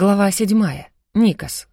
Глава седьмая. Никас.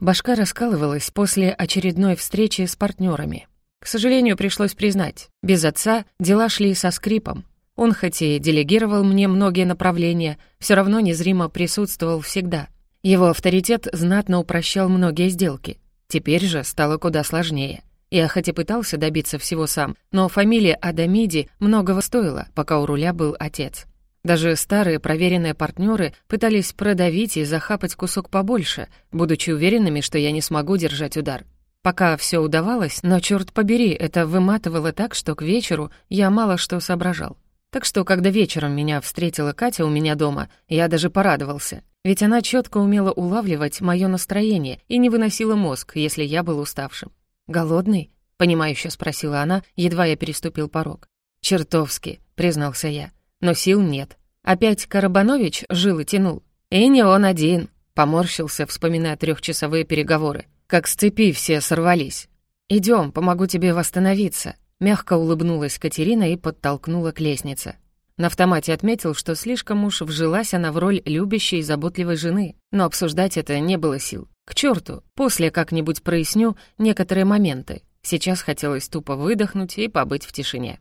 Башка раскалывалась после очередной встречи с партнерами. К сожалению, пришлось признать, без отца дела шли со скрипом. Он хоть и делегировал мне многие направления, все равно незримо присутствовал всегда. Его авторитет знатно упрощал многие сделки. Теперь же стало куда сложнее. Я хоть и пытался добиться всего сам, но фамилия Адамиди многого стоила, пока у руля был отец. Даже старые проверенные партнеры пытались продавить и захапать кусок побольше, будучи уверенными, что я не смогу держать удар. Пока все удавалось, но, черт побери, это выматывало так, что к вечеру я мало что соображал. Так что, когда вечером меня встретила Катя у меня дома, я даже порадовался. Ведь она четко умела улавливать мое настроение и не выносила мозг, если я был уставшим. «Голодный?» — понимающе спросила она, едва я переступил порог. «Чертовски», — признался я но сил нет. Опять Карабанович жил и тянул. И не он один, поморщился, вспоминая трехчасовые переговоры. Как с цепи все сорвались. Идем, помогу тебе восстановиться», — мягко улыбнулась Катерина и подтолкнула к лестнице. На автомате отметил, что слишком уж вжилась она в роль любящей и заботливой жены, но обсуждать это не было сил. К черту, после как-нибудь проясню некоторые моменты. Сейчас хотелось тупо выдохнуть и побыть в тишине.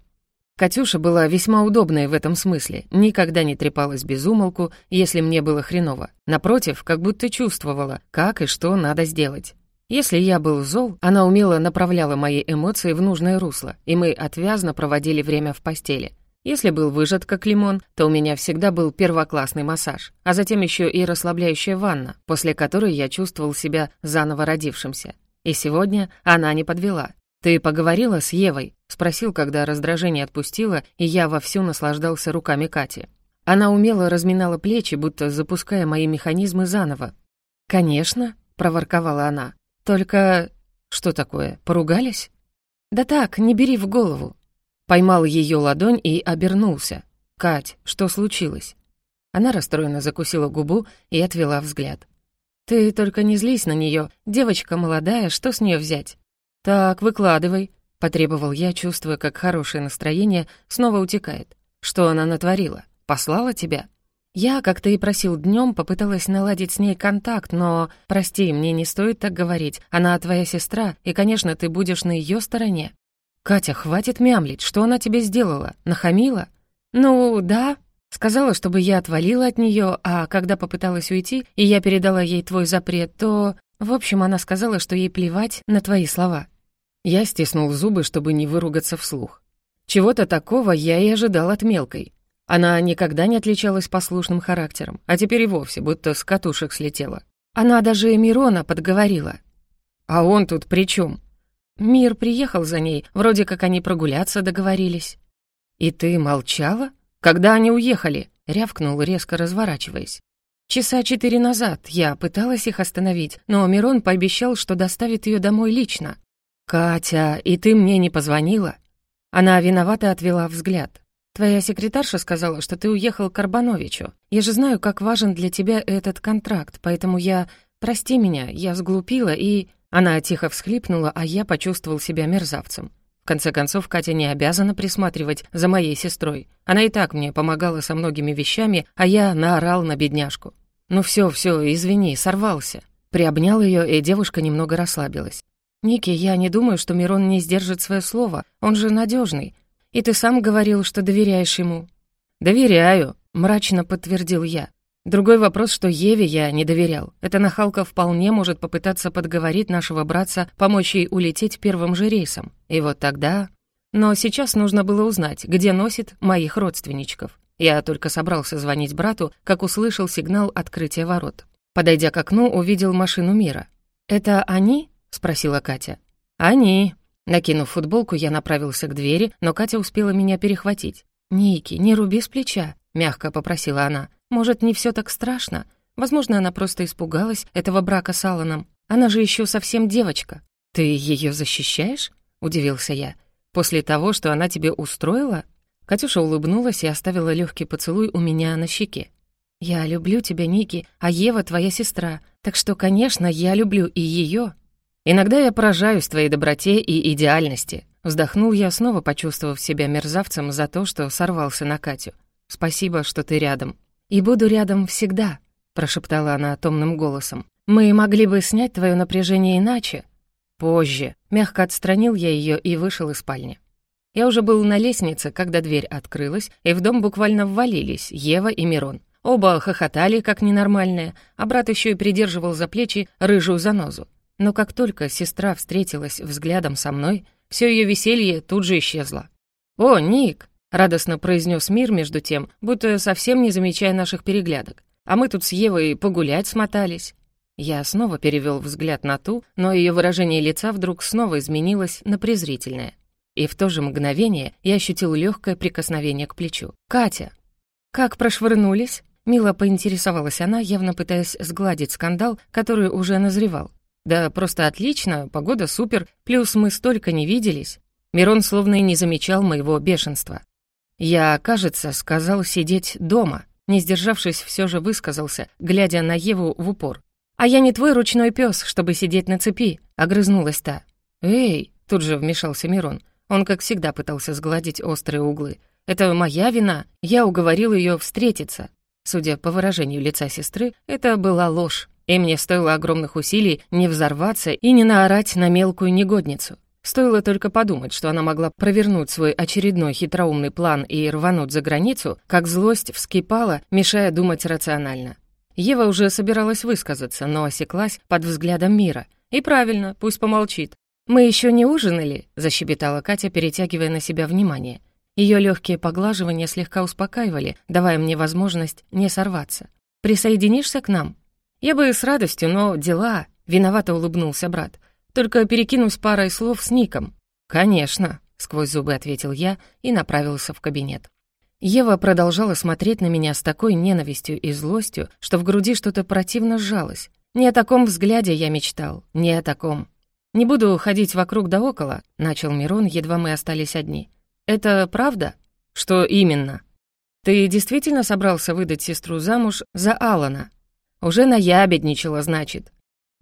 Катюша была весьма удобной в этом смысле, никогда не трепалась без умолку, если мне было хреново. Напротив, как будто чувствовала, как и что надо сделать. Если я был зол, она умело направляла мои эмоции в нужное русло, и мы отвязно проводили время в постели. Если был выжат как лимон, то у меня всегда был первоклассный массаж, а затем еще и расслабляющая ванна, после которой я чувствовал себя заново родившимся. И сегодня она не подвела. «Ты поговорила с Евой?» — спросил, когда раздражение отпустило, и я вовсю наслаждался руками Кати. Она умело разминала плечи, будто запуская мои механизмы заново. «Конечно», — проворковала она. «Только...» «Что такое, поругались?» «Да так, не бери в голову». Поймал ее ладонь и обернулся. «Кать, что случилось?» Она расстроенно закусила губу и отвела взгляд. «Ты только не злись на нее. Девочка молодая, что с нее взять?» «Так, выкладывай», — потребовал я, чувствуя, как хорошее настроение снова утекает. «Что она натворила? Послала тебя?» Я, как ты и просил днем, попыталась наладить с ней контакт, но, прости, мне не стоит так говорить. Она твоя сестра, и, конечно, ты будешь на ее стороне. Катя, хватит мямлить, что она тебе сделала? Нахамила? Ну, да. Сказала, чтобы я отвалила от нее, а когда попыталась уйти, и я передала ей твой запрет, то... В общем, она сказала, что ей плевать на твои слова. Я стиснул зубы, чтобы не выругаться вслух. Чего-то такого я и ожидал от мелкой. Она никогда не отличалась послушным характером, а теперь и вовсе будто с катушек слетела. Она даже Мирона подговорила. А он тут при чем? Мир приехал за ней, вроде как они прогуляться договорились. «И ты молчала? Когда они уехали?» — рявкнул, резко разворачиваясь. «Часа четыре назад я пыталась их остановить, но Мирон пообещал, что доставит ее домой лично. «Катя, и ты мне не позвонила?» Она виновато отвела взгляд. «Твоя секретарша сказала, что ты уехал к Карбановичу. Я же знаю, как важен для тебя этот контракт, поэтому я... Прости меня, я сглупила и...» Она тихо всхлипнула, а я почувствовал себя мерзавцем. В конце концов, Катя не обязана присматривать за моей сестрой. Она и так мне помогала со многими вещами, а я наорал на бедняжку. «Ну все, все, извини, сорвался». Приобнял ее, и девушка немного расслабилась. «Ники, я не думаю, что Мирон не сдержит свое слово. Он же надежный. И ты сам говорил, что доверяешь ему». «Доверяю», — мрачно подтвердил я. Другой вопрос, что Еве я не доверял. Эта нахалка вполне может попытаться подговорить нашего братца помочь ей улететь первым же рейсом. И вот тогда... Но сейчас нужно было узнать, где носит моих родственничков. Я только собрался звонить брату, как услышал сигнал открытия ворот. Подойдя к окну, увидел машину мира. «Это они?» — спросила Катя. «Они». Накинув футболку, я направился к двери, но Катя успела меня перехватить. «Ники, не руби с плеча», — мягко попросила она. «Может, не все так страшно? Возможно, она просто испугалась этого брака с Алланом. Она же еще совсем девочка». «Ты ее защищаешь?» — удивился я. «После того, что она тебе устроила?» Катюша улыбнулась и оставила легкий поцелуй у меня на щеке. «Я люблю тебя, Ники, а Ева твоя сестра, так что, конечно, я люблю и ее, «Иногда я поражаюсь твоей доброте и идеальности», Вздохнул я, снова почувствовав себя мерзавцем за то, что сорвался на Катю. «Спасибо, что ты рядом». «И буду рядом всегда», прошептала она томным голосом. «Мы могли бы снять твое напряжение иначе». «Позже». Мягко отстранил я ее и вышел из спальни. Я уже был на лестнице, когда дверь открылась, и в дом буквально ввалились Ева и Мирон. Оба хохотали, как ненормальные, а брат еще и придерживал за плечи рыжую занозу. Но как только сестра встретилась взглядом со мной, все ее веселье тут же исчезло. «О, Ник!» — радостно произнес Мир между тем, будто совсем не замечая наших переглядок. «А мы тут с Евой погулять смотались». Я снова перевел взгляд на ту, но ее выражение лица вдруг снова изменилось на презрительное. И в то же мгновение я ощутил легкое прикосновение к плечу. «Катя!» «Как прошвырнулись?» Мило поинтересовалась она, явно пытаясь сгладить скандал, который уже назревал. «Да просто отлично, погода супер, плюс мы столько не виделись». Мирон словно и не замечал моего бешенства. «Я, кажется, сказал сидеть дома», не сдержавшись, все же высказался, глядя на Еву в упор. «А я не твой ручной пес, чтобы сидеть на цепи», — огрызнулась та. «Эй!» — тут же вмешался Мирон. Он, как всегда, пытался сгладить острые углы. «Это моя вина. Я уговорил ее встретиться». Судя по выражению лица сестры, это была ложь и мне стоило огромных усилий не взорваться и не наорать на мелкую негодницу. Стоило только подумать, что она могла провернуть свой очередной хитроумный план и рвануть за границу, как злость вскипала, мешая думать рационально. Ева уже собиралась высказаться, но осеклась под взглядом мира. И правильно, пусть помолчит. «Мы еще не ужинали», — защебетала Катя, перетягивая на себя внимание. Ее легкие поглаживания слегка успокаивали, давая мне возможность не сорваться. «Присоединишься к нам?» «Я бы с радостью, но дела...» — виновато улыбнулся брат. «Только перекинусь парой слов с Ником». «Конечно», — сквозь зубы ответил я и направился в кабинет. Ева продолжала смотреть на меня с такой ненавистью и злостью, что в груди что-то противно сжалось. Не о таком взгляде я мечтал, не о таком. «Не буду ходить вокруг да около», — начал Мирон, едва мы остались одни. «Это правда?» «Что именно?» «Ты действительно собрался выдать сестру замуж за Алана?» Уже наябедничала, значит.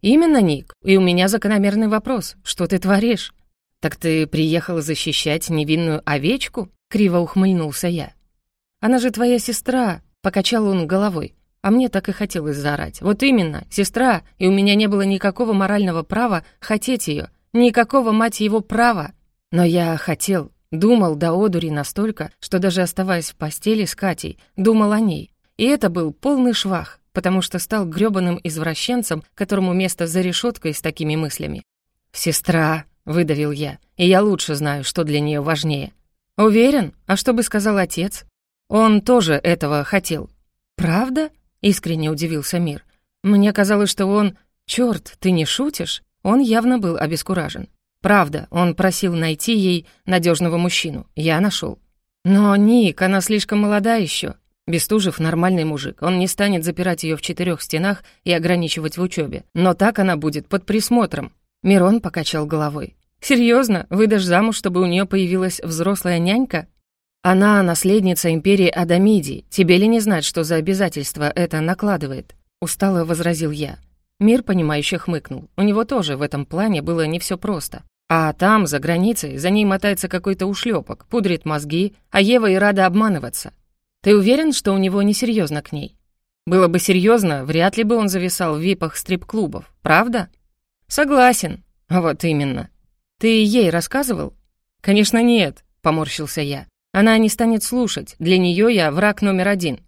Именно, Ник, и у меня закономерный вопрос. Что ты творишь? Так ты приехала защищать невинную овечку? Криво ухмыльнулся я. Она же твоя сестра, покачал он головой. А мне так и хотелось заорать. Вот именно, сестра, и у меня не было никакого морального права хотеть ее. Никакого, мать его, права. Но я хотел, думал до одури настолько, что даже оставаясь в постели с Катей, думал о ней. И это был полный швах потому что стал грёбаным извращенцем, которому место за решеткой с такими мыслями. «Сестра», — выдавил я, — «и я лучше знаю, что для нее важнее». «Уверен? А что бы сказал отец?» «Он тоже этого хотел». «Правда?» — искренне удивился Мир. «Мне казалось, что он... Чёрт, ты не шутишь?» Он явно был обескуражен. «Правда, он просил найти ей надежного мужчину. Я нашел. «Но, Ник, она слишком молода еще. Бестужев нормальный мужик, он не станет запирать ее в четырех стенах и ограничивать в учебе. Но так она будет под присмотром. Мирон покачал головой. Серьезно, выдашь замуж, чтобы у нее появилась взрослая нянька? Она наследница империи Адамидии. Тебе ли не знать, что за обязательства это накладывает? Устало возразил я. Мир, понимающе хмыкнул. У него тоже в этом плане было не все просто. А там, за границей, за ней мотается какой-то ушлепок, пудрит мозги, а Ева и рада обманываться. Ты уверен, что у него несерьезно к ней? Было бы серьезно, вряд ли бы он зависал в випах стрип-клубов, правда? Согласен. Вот именно. Ты ей рассказывал? Конечно, нет, поморщился я. Она не станет слушать. Для нее я враг номер один.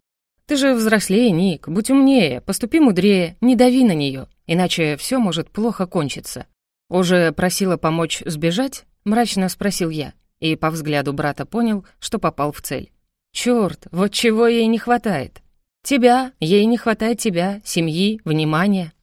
Ты же взрослее, Ник, будь умнее, поступи мудрее, не дави на нее, иначе все может плохо кончиться. Уже просила помочь сбежать? Мрачно спросил я, и по взгляду брата понял, что попал в цель. Черт, вот чего ей не хватает. Тебя, ей не хватает тебя, семьи, внимания.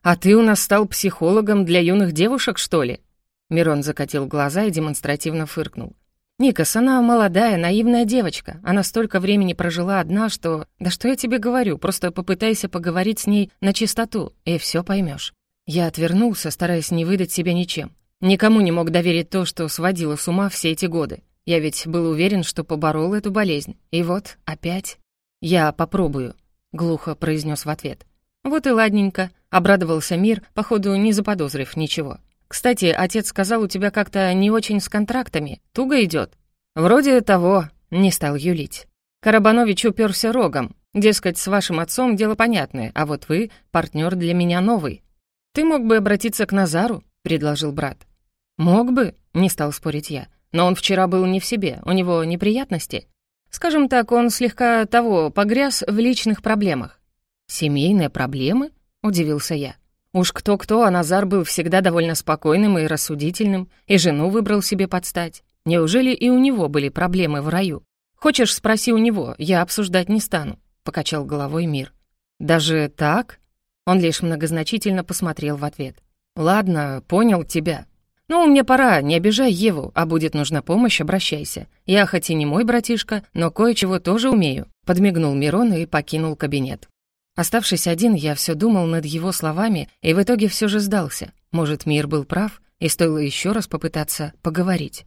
А ты у нас стал психологом для юных девушек, что ли? Мирон закатил глаза и демонстративно фыркнул. «Никас, она молодая, наивная девочка. Она столько времени прожила одна, что... Да что я тебе говорю, просто попытайся поговорить с ней на чистоту, и все поймешь. Я отвернулся, стараясь не выдать себя ничем. Никому не мог доверить то, что сводило с ума все эти годы. Я ведь был уверен, что поборол эту болезнь. И вот, опять. «Я попробую», — глухо произнес в ответ. «Вот и ладненько», — обрадовался Мир, походу не заподозрив ничего. «Кстати, отец сказал, у тебя как-то не очень с контрактами. Туго идет. «Вроде того», — не стал юлить. Карабанович уперся рогом. Дескать, с вашим отцом дело понятное, а вот вы — партнер для меня новый. Ты мог бы обратиться к Назару, — предложил брат. Мог бы, — не стал спорить я. Но он вчера был не в себе, у него неприятности. Скажем так, он слегка того погряз в личных проблемах. «Семейные проблемы?» — удивился я. Уж кто-кто, а Назар был всегда довольно спокойным и рассудительным, и жену выбрал себе подстать. Неужели и у него были проблемы в раю? Хочешь, спроси у него, я обсуждать не стану», — покачал головой Мир. «Даже так?» Он лишь многозначительно посмотрел в ответ. «Ладно, понял тебя. Ну, мне пора, не обижай Еву, а будет нужна помощь, обращайся. Я хоть и не мой братишка, но кое-чего тоже умею», — подмигнул Мирон и покинул кабинет. Оставшись один, я все думал над его словами и в итоге все же сдался. Может, мир был прав, и стоило еще раз попытаться поговорить.